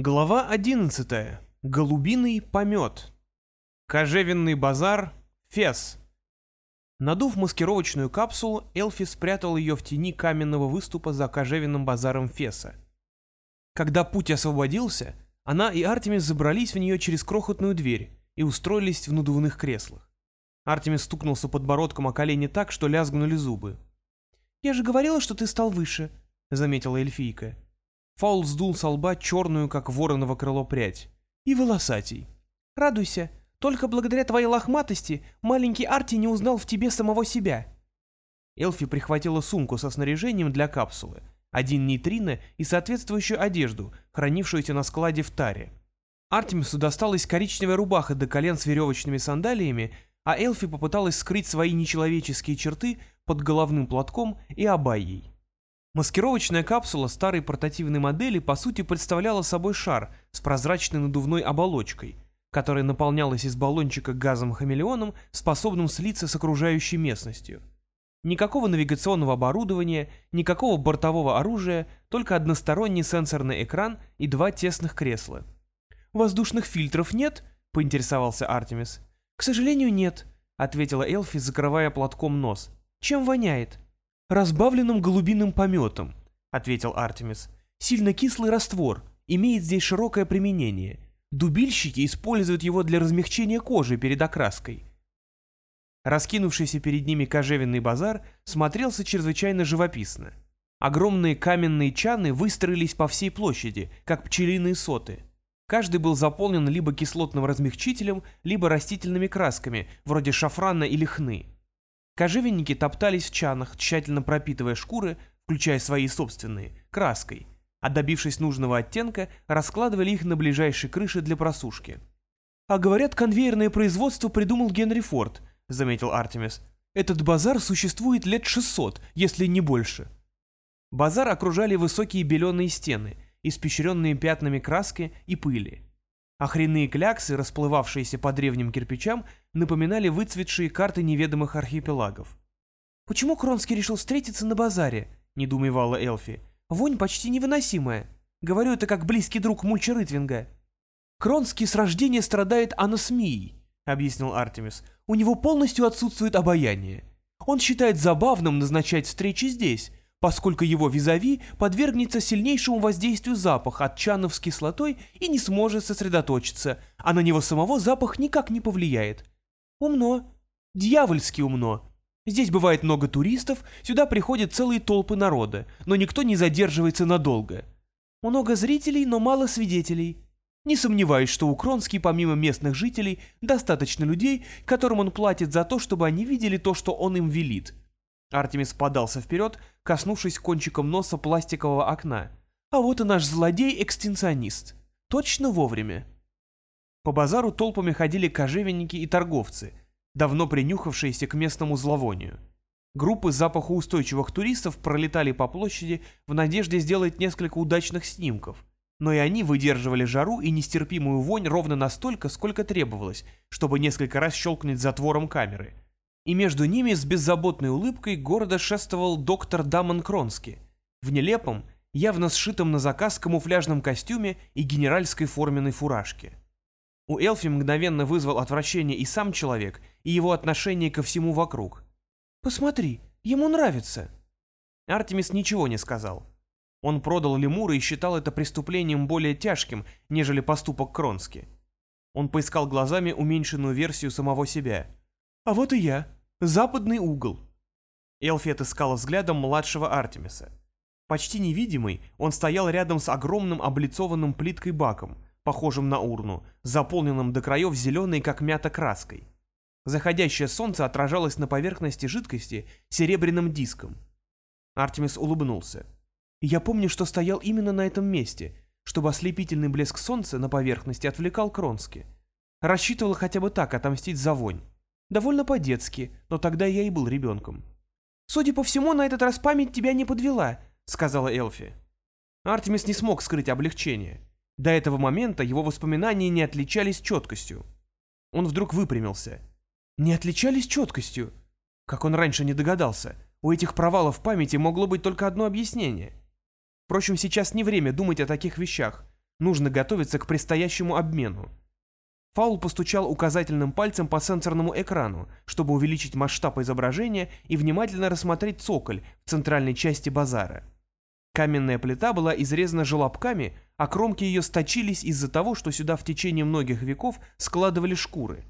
Глава 11. Голубиный помет. Кожевенный базар. Фес. Надув маскировочную капсулу, Элфи спрятал ее в тени каменного выступа за кожевенным базаром Феса. Когда путь освободился, она и Артемис забрались в нее через крохотную дверь и устроились в надувных креслах. Артемис стукнулся подбородком о колени так, что лязгнули зубы. «Я же говорила, что ты стал выше», — заметила эльфийка. Фаул сдул со лба черную, как вороново крыло, прядь. И волосатей. «Радуйся. Только благодаря твоей лохматости маленький Арти не узнал в тебе самого себя». Элфи прихватила сумку со снаряжением для капсулы, один нейтрино и соответствующую одежду, хранившуюся на складе в таре. Артемису досталась коричневая рубаха до колен с веревочными сандалиями, а Элфи попыталась скрыть свои нечеловеческие черты под головным платком и абайей. Маскировочная капсула старой портативной модели по сути представляла собой шар с прозрачной надувной оболочкой, которая наполнялась из баллончика газом-хамелеоном, способным слиться с окружающей местностью. Никакого навигационного оборудования, никакого бортового оружия, только односторонний сенсорный экран и два тесных кресла. «Воздушных фильтров нет?» — поинтересовался Артемис. «К сожалению, нет», — ответила Элфи, закрывая платком нос. «Чем воняет?» «Разбавленным голубиным пометом», — ответил Артемис. «Сильно кислый раствор, имеет здесь широкое применение. Дубильщики используют его для размягчения кожи перед окраской». Раскинувшийся перед ними кожевенный базар смотрелся чрезвычайно живописно. Огромные каменные чаны выстроились по всей площади, как пчелиные соты. Каждый был заполнен либо кислотным размягчителем, либо растительными красками, вроде шафрана или хны. Кожевенники топтались в чанах, тщательно пропитывая шкуры, включая свои собственные, краской, а добившись нужного оттенка, раскладывали их на ближайшей крыше для просушки. «А говорят, конвейерное производство придумал Генри Форд», — заметил Артемис. «Этот базар существует лет 600, если не больше». Базар окружали высокие беленые стены, испещренные пятнами краски и пыли. Охренные кляксы, расплывавшиеся по древним кирпичам, напоминали выцветшие карты неведомых архипелагов. «Почему Кронский решил встретиться на базаре?» — недоумевала Элфи. «Вонь почти невыносимая. Говорю это как близкий друг Мульча Рытвинга». «Кронский с рождения страдает анасмией», — объяснил Артемис. «У него полностью отсутствует обаяние. Он считает забавным назначать встречи здесь, поскольку его визави подвергнется сильнейшему воздействию запаха от чанов с кислотой и не сможет сосредоточиться, а на него самого запах никак не повлияет. Умно. Дьявольски умно. Здесь бывает много туристов, сюда приходят целые толпы народа, но никто не задерживается надолго. Много зрителей, но мало свидетелей. Не сомневаюсь, что у Кронски помимо местных жителей достаточно людей, которым он платит за то, чтобы они видели то, что он им велит. Артемис подался вперед, коснувшись кончиком носа пластикового окна. А вот и наш злодей-экстенционист. Точно вовремя. По базару толпами ходили кожевенники и торговцы, давно принюхавшиеся к местному зловонию. Группы запахоустойчивых туристов пролетали по площади в надежде сделать несколько удачных снимков, но и они выдерживали жару и нестерпимую вонь ровно настолько, сколько требовалось, чтобы несколько раз щелкнуть затвором камеры – и между ними с беззаботной улыбкой города шествовал доктор Дамон Кронски в нелепом, явно сшитом на заказ камуфляжном костюме и генеральской форменной фуражке. У Элфи мгновенно вызвал отвращение и сам человек, и его отношение ко всему вокруг. «Посмотри, ему нравится». Артемис ничего не сказал. Он продал лемура и считал это преступлением более тяжким, нежели поступок Кронски. Он поискал глазами уменьшенную версию самого себя. «А вот и я», Западный угол. Элфи отыскала взглядом младшего Артемиса. Почти невидимый, он стоял рядом с огромным облицованным плиткой баком, похожим на урну, заполненным до краев зеленой, как мята, краской. Заходящее солнце отражалось на поверхности жидкости серебряным диском. Артемис улыбнулся. «Я помню, что стоял именно на этом месте, чтобы ослепительный блеск солнца на поверхности отвлекал Кронски. Рассчитывал хотя бы так отомстить за вонь. Довольно по-детски, но тогда я и был ребенком. «Судя по всему, на этот раз память тебя не подвела», — сказала Элфи. Артемис не смог скрыть облегчение. До этого момента его воспоминания не отличались четкостью. Он вдруг выпрямился. Не отличались четкостью? Как он раньше не догадался, у этих провалов в памяти могло быть только одно объяснение. Впрочем, сейчас не время думать о таких вещах. Нужно готовиться к предстоящему обмену. Фаул постучал указательным пальцем по сенсорному экрану, чтобы увеличить масштаб изображения и внимательно рассмотреть цоколь в центральной части базара. Каменная плита была изрезана желобками, а кромки ее сточились из-за того, что сюда в течение многих веков складывали шкуры.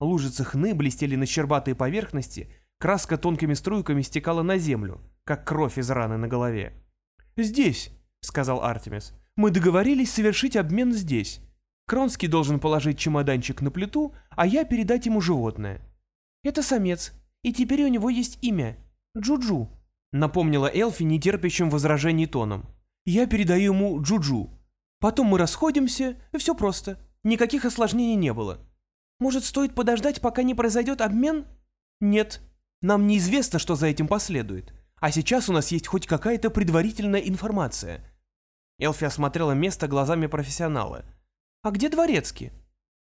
Лужицы хны блестели на щербатой поверхности, краска тонкими струйками стекала на землю, как кровь из раны на голове. «Здесь», — сказал Артемис, — «мы договорились совершить обмен здесь. Кронский должен положить чемоданчик на плиту, а я передать ему животное». «Это самец, и теперь у него есть имя — Джуджу», — напомнила Элфи нетерпящим возражений тоном. «Я передаю ему Джуджу. Потом мы расходимся, и все просто. Никаких осложнений не было». «Может, стоит подождать, пока не произойдет обмен?» «Нет. Нам неизвестно, что за этим последует. А сейчас у нас есть хоть какая-то предварительная информация». Элфи осмотрела место глазами профессионала — «А где дворецкий?»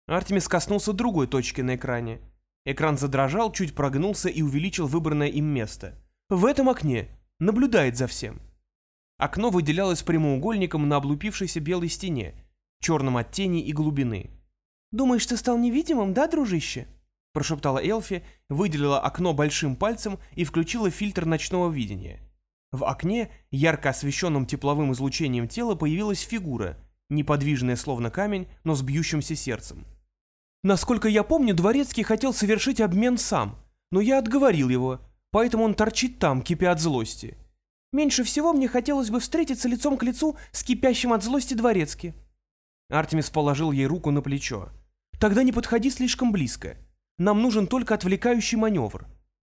Артемис коснулся другой точки на экране. Экран задрожал, чуть прогнулся и увеличил выбранное им место. «В этом окне. Наблюдает за всем». Окно выделялось прямоугольником на облупившейся белой стене, черном от тени и глубины. «Думаешь, ты стал невидимым, да, дружище?» прошептала Элфи, выделила окно большим пальцем и включила фильтр ночного видения. В окне, ярко освещенном тепловым излучением тела, появилась фигура — неподвижное словно камень, но с бьющимся сердцем. Насколько я помню, Дворецкий хотел совершить обмен сам, но я отговорил его, поэтому он торчит там, кипя от злости. Меньше всего мне хотелось бы встретиться лицом к лицу с кипящим от злости Дворецки. Артемис положил ей руку на плечо. «Тогда не подходи слишком близко. Нам нужен только отвлекающий маневр.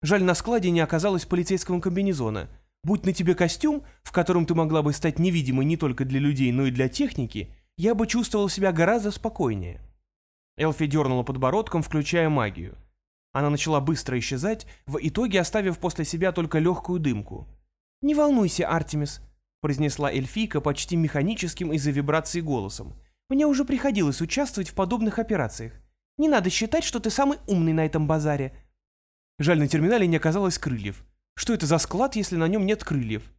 Жаль, на складе не оказалось полицейского комбинезона, Будь на тебе костюм, в котором ты могла бы стать невидимой не только для людей, но и для техники, я бы чувствовал себя гораздо спокойнее». Элфи дернула подбородком, включая магию. Она начала быстро исчезать, в итоге оставив после себя только легкую дымку. «Не волнуйся, Артемис», — произнесла эльфийка почти механическим из-за вибрации голосом. «Мне уже приходилось участвовать в подобных операциях. Не надо считать, что ты самый умный на этом базаре». Жаль, на терминале не оказалось крыльев. Что это за склад, если на нем нет крыльев?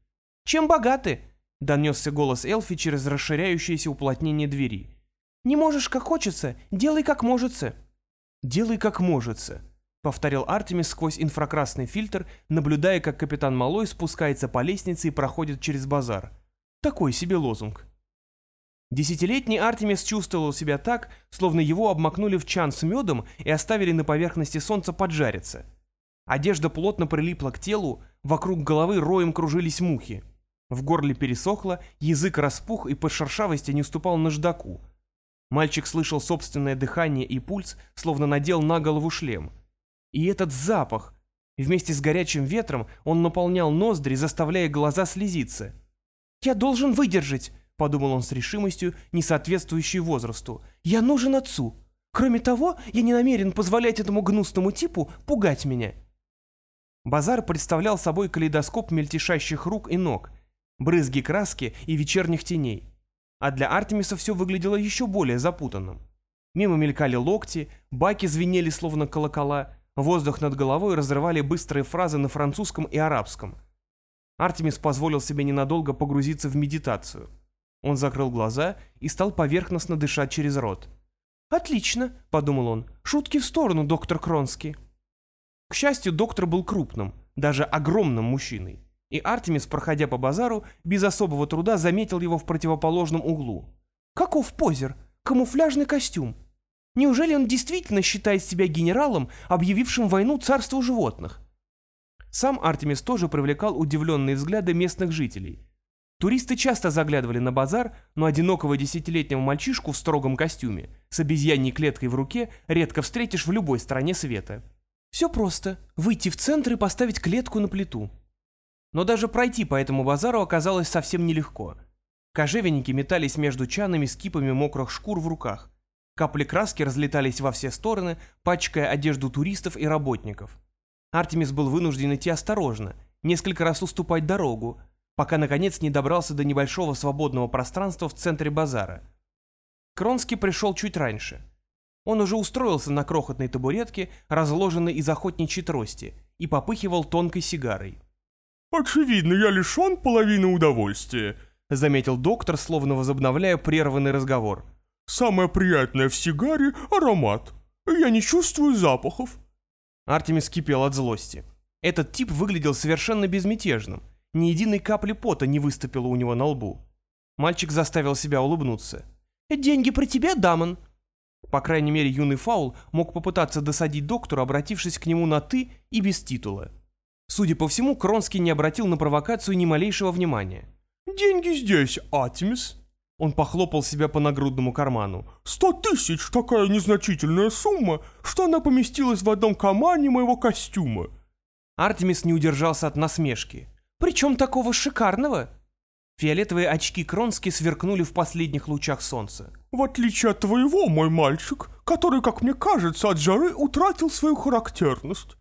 Чем богаты? Донесся голос Элфи через расширяющееся уплотнение двери. Не можешь как хочется, делай как можется. Делай как можется, повторил Артемис сквозь инфракрасный фильтр, наблюдая, как капитан Малой спускается по лестнице и проходит через базар. Такой себе лозунг. Десятилетний Артемис чувствовал себя так, словно его обмакнули в чан с медом и оставили на поверхности солнца поджариться. Одежда плотно прилипла к телу, вокруг головы роем кружились мухи. В горле пересохло, язык распух и по шершавости не уступал наждаку. Мальчик слышал собственное дыхание и пульс, словно надел на голову шлем. И этот запах! Вместе с горячим ветром он наполнял ноздри, заставляя глаза слезиться. «Я должен выдержать», — подумал он с решимостью, не соответствующей возрасту. «Я нужен отцу. Кроме того, я не намерен позволять этому гнусному типу пугать меня». Базар представлял собой калейдоскоп мельтешащих рук и ног, брызги краски и вечерних теней. А для Артемиса все выглядело еще более запутанным. Мимо мелькали локти, баки звенели словно колокола, воздух над головой разрывали быстрые фразы на французском и арабском. Артемис позволил себе ненадолго погрузиться в медитацию. Он закрыл глаза и стал поверхностно дышать через рот. «Отлично», — подумал он, — «шутки в сторону, доктор Кронский». К счастью, доктор был крупным, даже огромным мужчиной, и Артемис, проходя по базару, без особого труда заметил его в противоположном углу. «Каков позер? Камуфляжный костюм. Неужели он действительно считает себя генералом, объявившим войну царству животных?» Сам Артемис тоже привлекал удивленные взгляды местных жителей. Туристы часто заглядывали на базар, но одинокого десятилетнего мальчишку в строгом костюме с обезьяньей клеткой в руке редко встретишь в любой стране света. Все просто. Выйти в центр и поставить клетку на плиту. Но даже пройти по этому базару оказалось совсем нелегко. Кожевенники метались между чанами с кипами мокрых шкур в руках. Капли краски разлетались во все стороны, пачкая одежду туристов и работников. Артемис был вынужден идти осторожно, несколько раз уступать дорогу, пока наконец не добрался до небольшого свободного пространства в центре базара. Кронский пришел чуть раньше – он уже устроился на крохотной табуретке, разложенной из охотничьей трости, и попыхивал тонкой сигарой. «Очевидно, я лишен половины удовольствия», — заметил доктор, словно возобновляя прерванный разговор. «Самое приятное в сигаре — аромат. Я не чувствую запахов». Артемис кипел от злости. Этот тип выглядел совершенно безмятежным. Ни единой капли пота не выступило у него на лбу. Мальчик заставил себя улыбнуться. «Деньги про тебя, Дамон?» По крайней мере, юный Фаул мог попытаться досадить доктору, обратившись к нему на «ты» и без титула. Судя по всему, Кронский не обратил на провокацию ни малейшего внимания. «Деньги здесь, Атимис». Он похлопал себя по нагрудному карману. «Сто тысяч — такая незначительная сумма, что она поместилась в одном кармане моего костюма». Артемис не удержался от насмешки. «Причем такого шикарного?» Фиолетовые очки Кронски сверкнули в последних лучах солнца. «В отличие от твоего, мой мальчик, который, как мне кажется, от жары утратил свою характерность».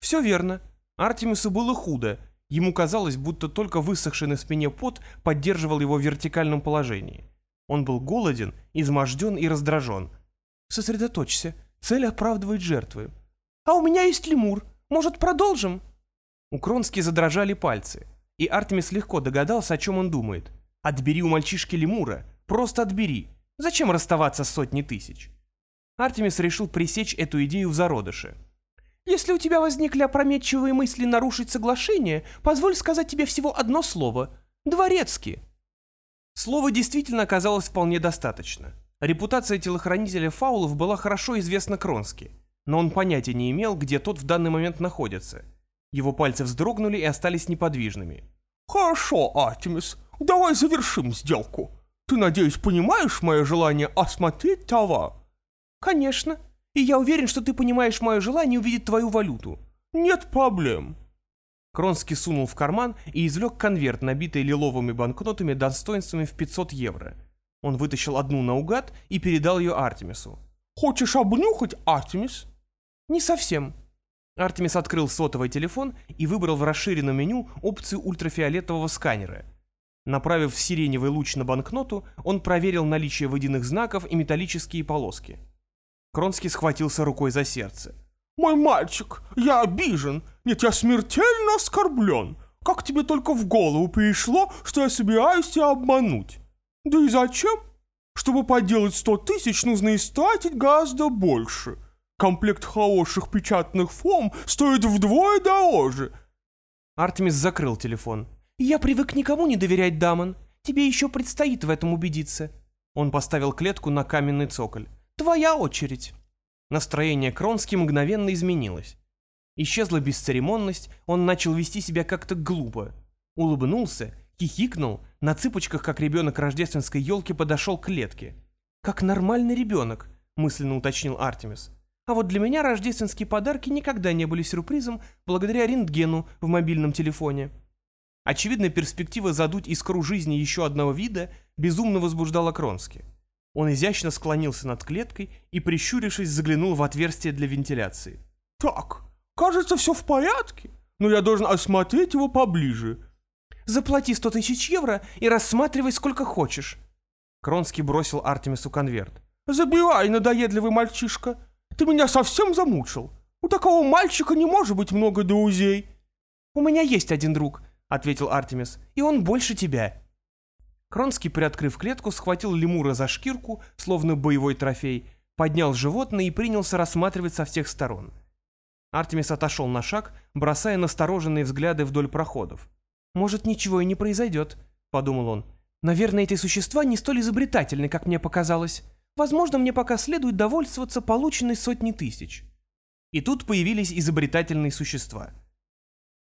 «Все верно. Артемису было худо. Ему казалось, будто только высохший на спине пот поддерживал его в вертикальном положении. Он был голоден, изможден и раздражен. «Сосредоточься. Цель оправдывает жертвы». «А у меня есть лемур. Может, продолжим?» У Кронски задрожали пальцы, и Артемис легко догадался, о чем он думает. «Отбери у мальчишки лемура. Просто отбери. Зачем расставаться с сотней тысяч?» Артемис решил пресечь эту идею в зародыше. Если у тебя возникли опрометчивые мысли нарушить соглашение, позволь сказать тебе всего одно слово. Дворецкий. Слова действительно оказалось вполне достаточно. Репутация телохранителя фаулов была хорошо известна Кронски, но он понятия не имел, где тот в данный момент находится. Его пальцы вздрогнули и остались неподвижными. «Хорошо, Артемис, давай завершим сделку. Ты, надеюсь, понимаешь мое желание осмотреть товар?» «Конечно», и я уверен, что ты понимаешь мое желание увидеть твою валюту». «Нет проблем». Кронский сунул в карман и извлек конверт, набитый лиловыми банкнотами достоинствами в 500 евро. Он вытащил одну наугад и передал ее Артемису. «Хочешь обнюхать, Артемис?» «Не совсем». Артемис открыл сотовый телефон и выбрал в расширенном меню опцию ультрафиолетового сканера. Направив сиреневый луч на банкноту, он проверил наличие водяных знаков и металлические полоски. Кронский схватился рукой за сердце. «Мой мальчик, я обижен. Нет, я смертельно оскорблен. Как тебе только в голову пришло, что я собираюсь тебя обмануть? Да и зачем? Чтобы поделать сто тысяч, нужно истратить гораздо больше. Комплект хороших печатных форм стоит вдвое дороже». Артемис закрыл телефон. «Я привык никому не доверять, Дамон. Тебе еще предстоит в этом убедиться». Он поставил клетку на каменный цоколь. Твоя очередь. Настроение Кронски мгновенно изменилось. Исчезла бесцеремонность, он начал вести себя как-то глупо. Улыбнулся, хихикнул, на цыпочках, как ребенок рождественской елки, подошел к клетке. «Как нормальный ребенок», — мысленно уточнил Артемис. «А вот для меня рождественские подарки никогда не были сюрпризом благодаря рентгену в мобильном телефоне». Очевидно, перспектива задуть искру жизни еще одного вида безумно возбуждала Кронски. Он изящно склонился над клеткой и, прищурившись, заглянул в отверстие для вентиляции. «Так, кажется, все в порядке, но я должен осмотреть его поближе». «Заплати сто тысяч евро и рассматривай сколько хочешь». Кронский бросил Артемису конверт. «Забирай, надоедливый мальчишка. Ты меня совсем замучил. У такого мальчика не может быть много друзей». «У меня есть один друг», — ответил Артемис, — «и он больше тебя». Кронский, приоткрыв клетку, схватил лемура за шкирку, словно боевой трофей, поднял животное и принялся рассматривать со всех сторон. Артемис отошел на шаг, бросая настороженные взгляды вдоль проходов. «Может, ничего и не произойдет», — подумал он. «Наверное, эти существа не столь изобретательны, как мне показалось. Возможно, мне пока следует довольствоваться полученной сотней тысяч». И тут появились изобретательные существа.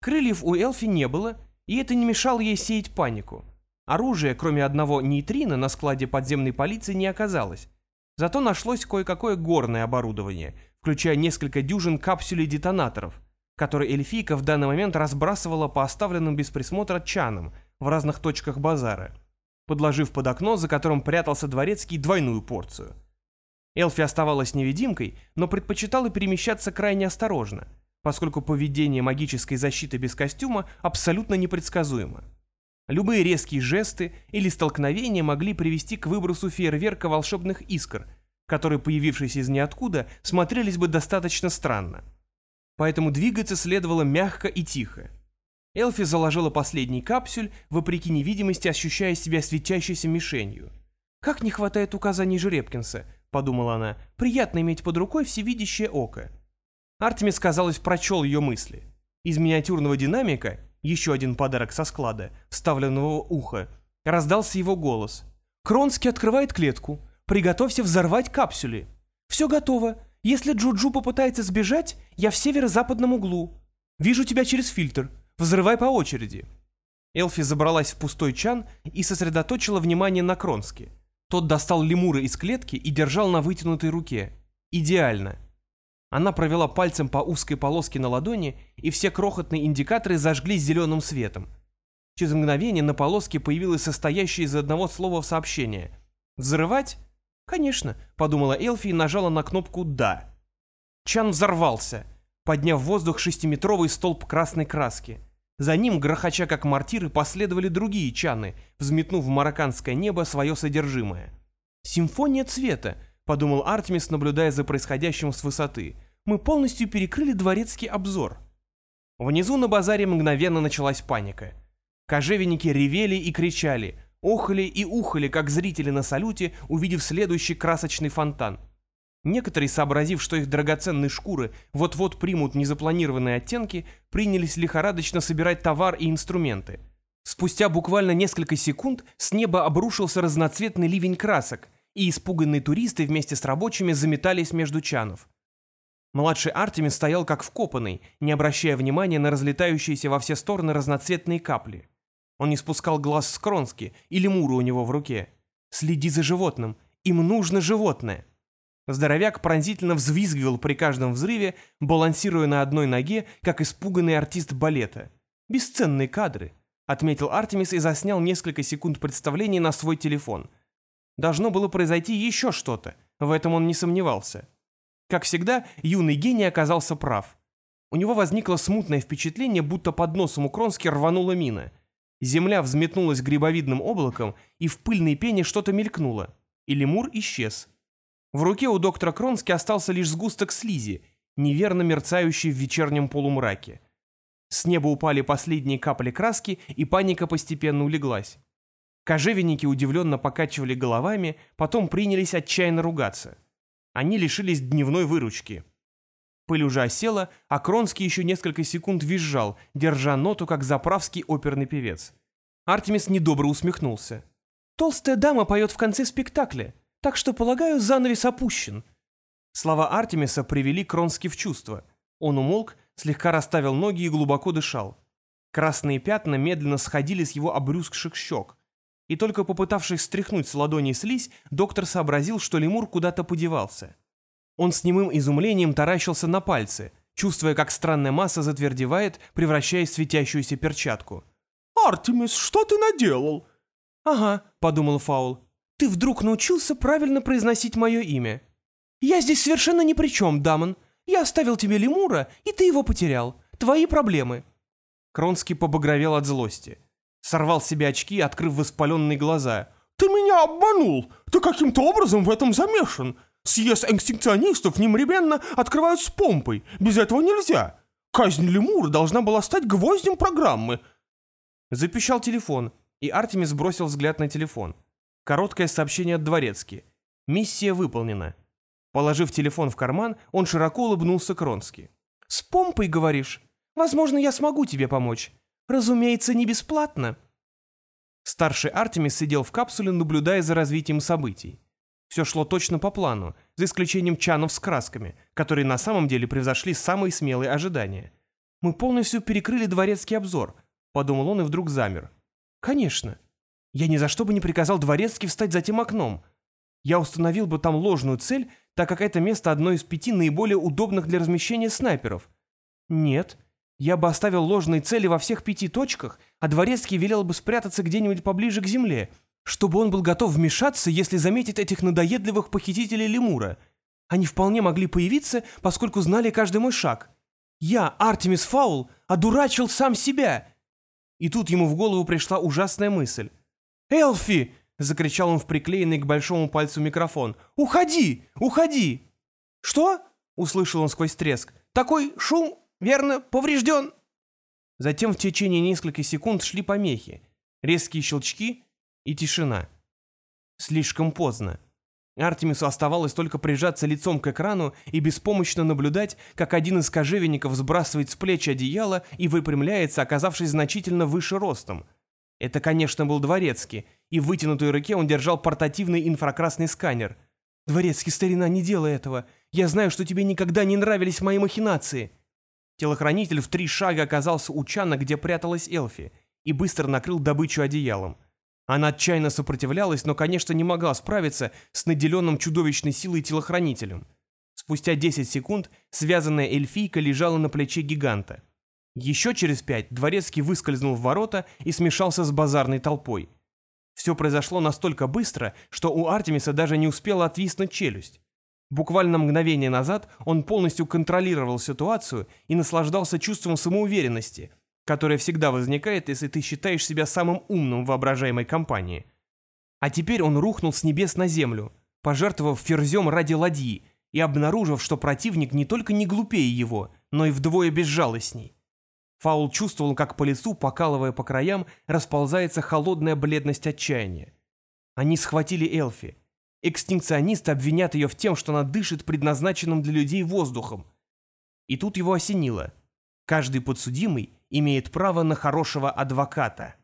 Крыльев у Элфи не было, и это не мешало ей сеять панику. Оружия, кроме одного нейтрина, на складе подземной полиции не оказалось. Зато нашлось кое-какое горное оборудование, включая несколько дюжин капсулей детонаторов, которые эльфийка в данный момент разбрасывала по оставленным без присмотра чанам в разных точках базара, подложив под окно, за которым прятался дворецкий, двойную порцию. Элфи оставалась невидимкой, но предпочитала перемещаться крайне осторожно, поскольку поведение магической защиты без костюма абсолютно непредсказуемо. Любые резкие жесты или столкновения могли привести к выбросу фейерверка волшебных искр, которые, появившись из ниоткуда, смотрелись бы достаточно странно. Поэтому двигаться следовало мягко и тихо. Элфи заложила последний капсюль, вопреки невидимости ощущая себя светящейся мишенью. «Как не хватает указаний Жеребкинса», — подумала она, — «приятно иметь под рукой всевидящее око». Артемис, казалось, прочел ее мысли. Из миниатюрного динамика, еще один подарок со склада, вставленного в ухо, раздался его голос. «Кронский открывает клетку. Приготовься взорвать капсюли. Все готово. Если Джуджу попытается сбежать, я в северо-западном углу. Вижу тебя через фильтр. Взрывай по очереди». Элфи забралась в пустой чан и сосредоточила внимание на Кронске. Тот достал лемура из клетки и держал на вытянутой руке. Идеально. Она провела пальцем по узкой полоске на ладони, и все крохотные индикаторы зажглись зеленым светом. Через мгновение на полоске появилось состоящее из одного слова сообщение. «Взрывать?» «Конечно», — подумала Элфи и нажала на кнопку «Да». Чан взорвался, подняв в воздух шестиметровый столб красной краски. За ним, грохоча как мортиры, последовали другие чаны, взметнув в марокканское небо свое содержимое. «Симфония цвета», — подумал Артемис, наблюдая за происходящим с высоты. «Мы полностью перекрыли дворецкий обзор». Внизу на базаре мгновенно началась паника. Кожевенники ревели и кричали, охали и ухали, как зрители на салюте, увидев следующий красочный фонтан. Некоторые, сообразив, что их драгоценные шкуры вот-вот примут незапланированные оттенки, принялись лихорадочно собирать товар и инструменты. Спустя буквально несколько секунд с неба обрушился разноцветный ливень красок, и испуганные туристы вместе с рабочими заметались между чанов. Младший Артемис стоял как вкопанный, не обращая внимания на разлетающиеся во все стороны разноцветные капли. Он не спускал глаз с Кронски или Мура у него в руке. «Следи за животным. Им нужно животное». Здоровяк пронзительно взвизгивал при каждом взрыве, балансируя на одной ноге, как испуганный артист балета. «Бесценные кадры», — отметил Артемис и заснял несколько секунд представления на свой телефон. Должно было произойти еще что-то, в этом он не сомневался. Как всегда, юный гений оказался прав. У него возникло смутное впечатление, будто под носом у Кронски рванула мина. Земля взметнулась грибовидным облаком, и в пыльной пене что-то мелькнуло. И лемур исчез. В руке у доктора Кронски остался лишь сгусток слизи, неверно мерцающий в вечернем полумраке. С неба упали последние капли краски, и паника постепенно улеглась. Кожевенники удивленно покачивали головами, потом принялись отчаянно ругаться. Они лишились дневной выручки. Пыль уже осела, а Кронский еще несколько секунд визжал, держа ноту, как заправский оперный певец. Артемис недобро усмехнулся. «Толстая дама поет в конце спектакля. Так что, полагаю, занавес опущен». Слова Артемиса привели Кронски в чувство. Он умолк, слегка расставил ноги и глубоко дышал. Красные пятна медленно сходили с его обрюзгших щек. И только попытавшись стряхнуть с ладони слизь, доктор сообразил, что лемур куда-то подевался. Он с немым изумлением таращился на пальцы, чувствуя, как странная масса затвердевает, превращаясь в светящуюся перчатку. «Артемис, что ты наделал?» «Ага», — подумал Фаул, ты вдруг научился правильно произносить мое имя. Я здесь совершенно ни при чем, Дамон. Я оставил тебе лемура, и ты его потерял. Твои проблемы». Кронский побагровел от злости. Сорвал с себя очки, открыв воспаленные глаза. «Ты меня обманул! Ты каким-то образом в этом замешан! Съезд экстинкционистов немедленно открывают с помпой. Без этого нельзя. Казнь лемура должна была стать гвоздем программы». Запищал телефон, и Артемис бросил взгляд на телефон. Короткое сообщение от Дворецки. Миссия выполнена. Положив телефон в карман, он широко улыбнулся Кронски. «С помпой, говоришь? Возможно, я смогу тебе помочь. Разумеется, не бесплатно». Старший Артемис сидел в капсуле, наблюдая за развитием событий. Все шло точно по плану, за исключением чанов с красками, которые на самом деле превзошли самые смелые ожидания. «Мы полностью перекрыли дворецкий обзор», — подумал он и вдруг замер. «Конечно. Я ни за что бы не приказал дворецки встать за тем окном. Я установил бы там ложную цель, так как это место одно из пяти наиболее удобных для размещения снайперов. Нет, я бы оставил ложные цели во всех пяти точках, а дворецкий велел бы спрятаться где-нибудь поближе к земле, чтобы он был готов вмешаться, если заметит этих надоедливых похитителей лемура. Они вполне могли появиться, поскольку знали каждый мой шаг. Я, Артемис Фаул, одурачил сам себя. И тут ему в голову пришла ужасная мысль. «Элфи!» — закричал он в приклеенный к большому пальцу микрофон. «Уходи! Уходи!» «Что?» — услышал он сквозь треск. «Такой шум, верно, поврежден!» Затем в течение нескольких секунд шли помехи, резкие щелчки и тишина. Слишком поздно. Артемису оставалось только прижаться лицом к экрану и беспомощно наблюдать, как один из кожевенников сбрасывает с плеч одеяло и выпрямляется, оказавшись значительно выше ростом. Это, конечно, был Дворецкий, и в вытянутой руке он держал портативный инфракрасный сканер. «Дворецкий, старина, не делай этого. Я знаю, что тебе никогда не нравились мои махинации». Телохранитель в три шага оказался у Чана, где пряталась Элфи, и быстро накрыл добычу одеялом. Она отчаянно сопротивлялась, но, конечно, не могла справиться с наделенным чудовищной силой телохранителем. Спустя 10 секунд связанная эльфийка лежала на плече гиганта. Еще через пять дворецкий выскользнул в ворота и смешался с базарной толпой. Все произошло настолько быстро, что у Артемиса даже не успела отвиснуть челюсть. Буквально мгновение назад он полностью контролировал ситуацию и наслаждался чувством самоуверенности – которая всегда возникает, если ты считаешь себя самым умным в воображаемой компании. А теперь он рухнул с небес на землю, пожертвовав ферзем ради ладьи и обнаружив, что противник не только не глупее его, но и вдвое безжалостней. Фаул чувствовал, как по лицу, покалывая по краям, расползается холодная бледность отчаяния. Они схватили Элфи. Экстинкционисты обвинят ее в тем, что она дышит предназначенным для людей воздухом. И тут его осенило. Каждый подсудимый имеет право на хорошего адвоката.